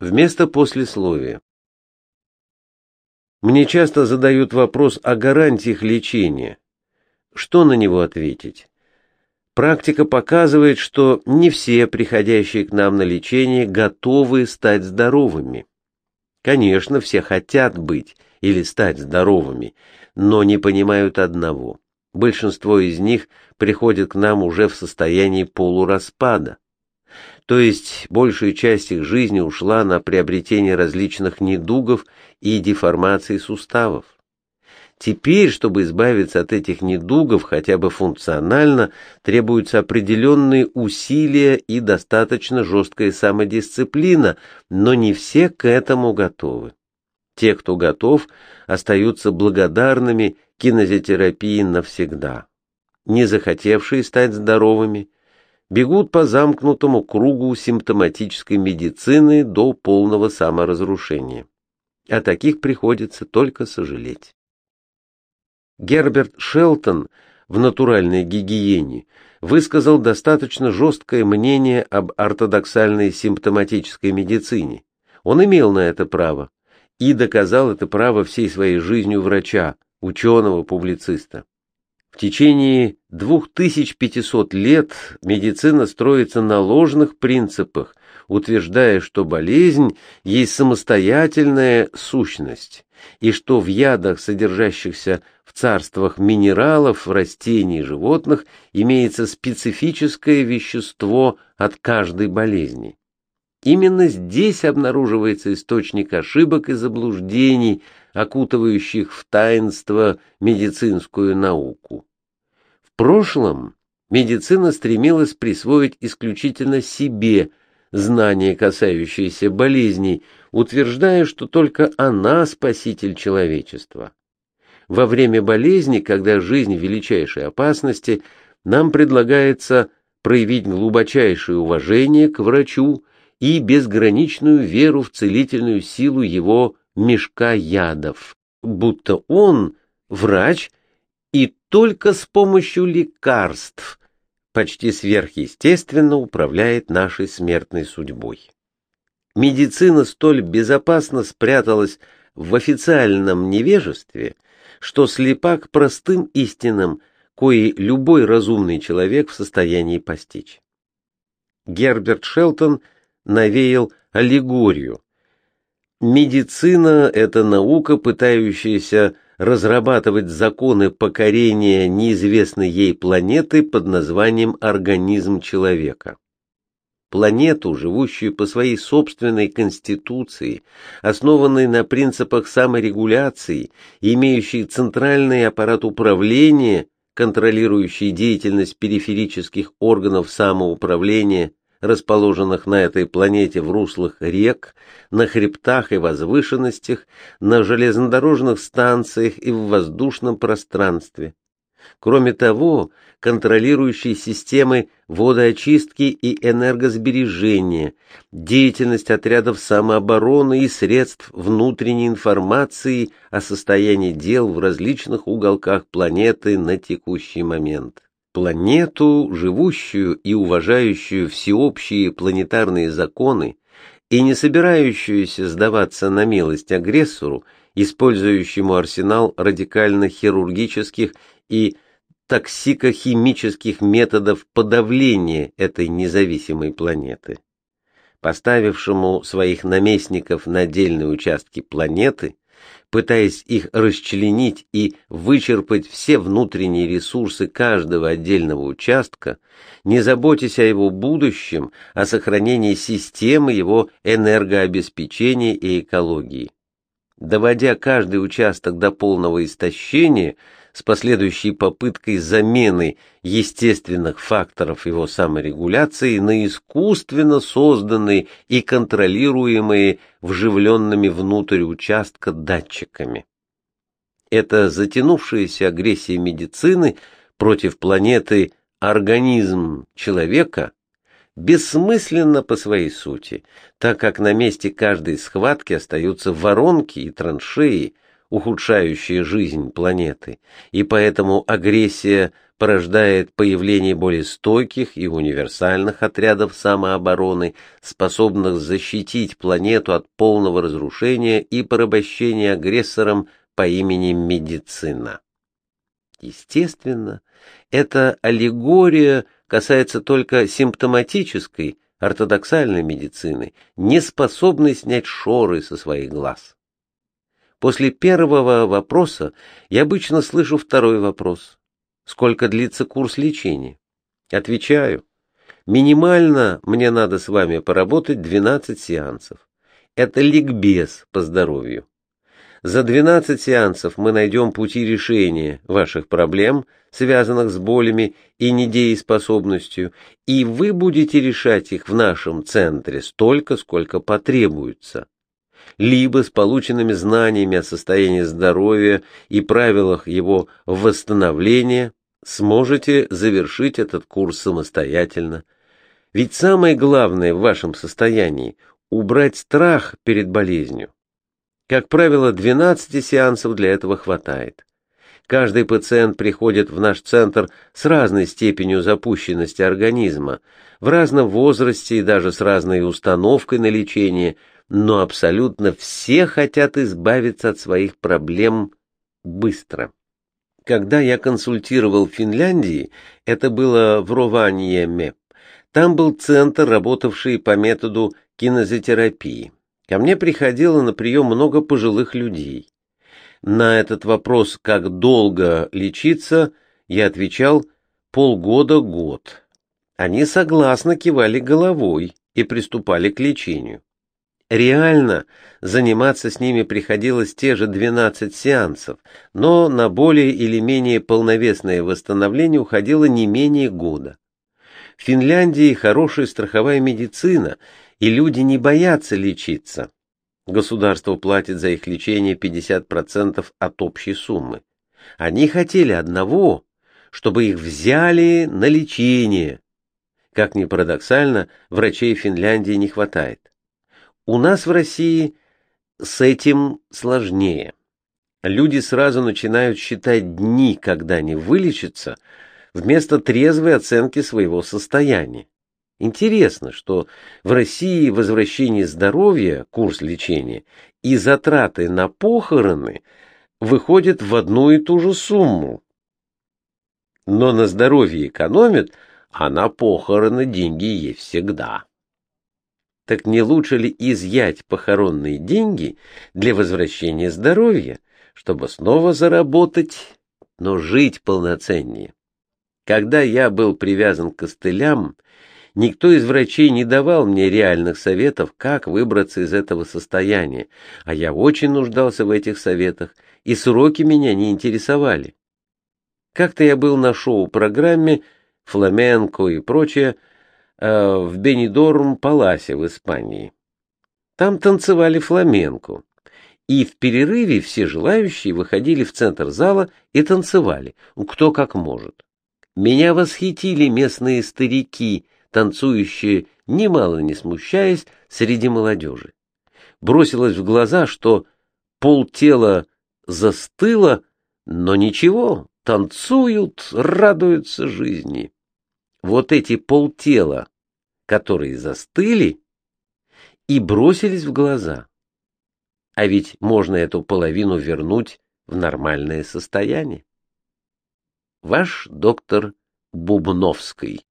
Вместо послесловия. Мне часто задают вопрос о гарантиях лечения. Что на него ответить? Практика показывает, что не все приходящие к нам на лечение готовы стать здоровыми. Конечно, все хотят быть или стать здоровыми, но не понимают одного. Большинство из них приходят к нам уже в состоянии полураспада. То есть большая часть их жизни ушла на приобретение различных недугов и деформаций суставов. Теперь, чтобы избавиться от этих недугов хотя бы функционально, требуются определенные усилия и достаточно жесткая самодисциплина, но не все к этому готовы. Те, кто готов, остаются благодарными кинезитерапии навсегда. Не захотевшие стать здоровыми, бегут по замкнутому кругу симптоматической медицины до полного саморазрушения. О таких приходится только сожалеть. Герберт Шелтон в «Натуральной гигиене» высказал достаточно жесткое мнение об ортодоксальной симптоматической медицине. Он имел на это право и доказал это право всей своей жизнью врача, ученого-публициста. В течение 2500 лет медицина строится на ложных принципах, утверждая, что болезнь есть самостоятельная сущность, и что в ядах, содержащихся в царствах минералов, растений и животных, имеется специфическое вещество от каждой болезни. Именно здесь обнаруживается источник ошибок и заблуждений, окутывающих в таинство медицинскую науку прошлом медицина стремилась присвоить исключительно себе знания, касающиеся болезней, утверждая, что только она спаситель человечества. Во время болезни, когда жизнь в величайшей опасности, нам предлагается проявить глубочайшее уважение к врачу и безграничную веру в целительную силу его мешка ядов, будто он, врач, и только с помощью лекарств почти сверхъестественно управляет нашей смертной судьбой. Медицина столь безопасно спряталась в официальном невежестве, что слепа к простым истинам, кои любой разумный человек в состоянии постичь. Герберт Шелтон навеял аллегорию. Медицина — это наука, пытающаяся разрабатывать законы покорения неизвестной ей планеты под названием организм человека. Планету, живущую по своей собственной конституции, основанной на принципах саморегуляции, имеющей центральный аппарат управления, контролирующий деятельность периферических органов самоуправления, расположенных на этой планете в руслах рек, на хребтах и возвышенностях, на железнодорожных станциях и в воздушном пространстве. Кроме того, контролирующие системы водоочистки и энергосбережения, деятельность отрядов самообороны и средств внутренней информации о состоянии дел в различных уголках планеты на текущий момент планету, живущую и уважающую всеобщие планетарные законы и не собирающуюся сдаваться на милость агрессору, использующему арсенал радикально-хирургических и токсикохимических методов подавления этой независимой планеты. Поставившему своих наместников на отдельные участки планеты, пытаясь их расчленить и вычерпать все внутренние ресурсы каждого отдельного участка, не заботясь о его будущем, о сохранении системы его энергообеспечения и экологии. Доводя каждый участок до полного истощения, с последующей попыткой замены естественных факторов его саморегуляции на искусственно созданные и контролируемые вживленными внутрь участка датчиками. Эта затянувшаяся агрессия медицины против планеты организм человека бессмысленно по своей сути, так как на месте каждой схватки остаются воронки и траншеи, ухудшающие жизнь планеты, и поэтому агрессия порождает появление более стойких и универсальных отрядов самообороны, способных защитить планету от полного разрушения и порабощения агрессором по имени медицина. Естественно, эта аллегория касается только симптоматической, ортодоксальной медицины, не способной снять шоры со своих глаз. После первого вопроса я обычно слышу второй вопрос. Сколько длится курс лечения? Отвечаю. Минимально мне надо с вами поработать 12 сеансов. Это ликбез по здоровью. За 12 сеансов мы найдем пути решения ваших проблем, связанных с болями и недееспособностью, и вы будете решать их в нашем центре столько, сколько потребуется. Либо с полученными знаниями о состоянии здоровья и правилах его восстановления сможете завершить этот курс самостоятельно. Ведь самое главное в вашем состоянии – убрать страх перед болезнью. Как правило, 12 сеансов для этого хватает. Каждый пациент приходит в наш центр с разной степенью запущенности организма, в разном возрасте и даже с разной установкой на лечение, но абсолютно все хотят избавиться от своих проблем быстро. Когда я консультировал в Финляндии, это было в Рованьеме, там был центр, работавший по методу кинезотерапии. Ко мне приходило на прием много пожилых людей. На этот вопрос, как долго лечиться, я отвечал полгода-год. Они согласно кивали головой и приступали к лечению. Реально заниматься с ними приходилось те же 12 сеансов, но на более или менее полновесное восстановление уходило не менее года. В Финляндии хорошая страховая медицина, и люди не боятся лечиться. Государство платит за их лечение 50% от общей суммы. Они хотели одного, чтобы их взяли на лечение. Как ни парадоксально, врачей в Финляндии не хватает. У нас в России с этим сложнее. Люди сразу начинают считать дни, когда они вылечатся, вместо трезвой оценки своего состояния. Интересно, что в России возвращение здоровья, курс лечения, и затраты на похороны выходят в одну и ту же сумму. Но на здоровье экономят, а на похороны деньги есть всегда. Так не лучше ли изъять похоронные деньги для возвращения здоровья, чтобы снова заработать, но жить полноценнее? Когда я был привязан к костылям, Никто из врачей не давал мне реальных советов, как выбраться из этого состояния, а я очень нуждался в этих советах, и сроки меня не интересовали. Как-то я был на шоу-программе «Фламенко» и прочее э, в Бенидорм-Паласе в Испании. Там танцевали фламенко, и в перерыве все желающие выходили в центр зала и танцевали, кто как может. Меня восхитили местные старики – танцующая, немало не смущаясь, среди молодежи. Бросилось в глаза, что полтела застыло, но ничего, танцуют, радуются жизни. Вот эти полтела, которые застыли, и бросились в глаза. А ведь можно эту половину вернуть в нормальное состояние. Ваш доктор Бубновский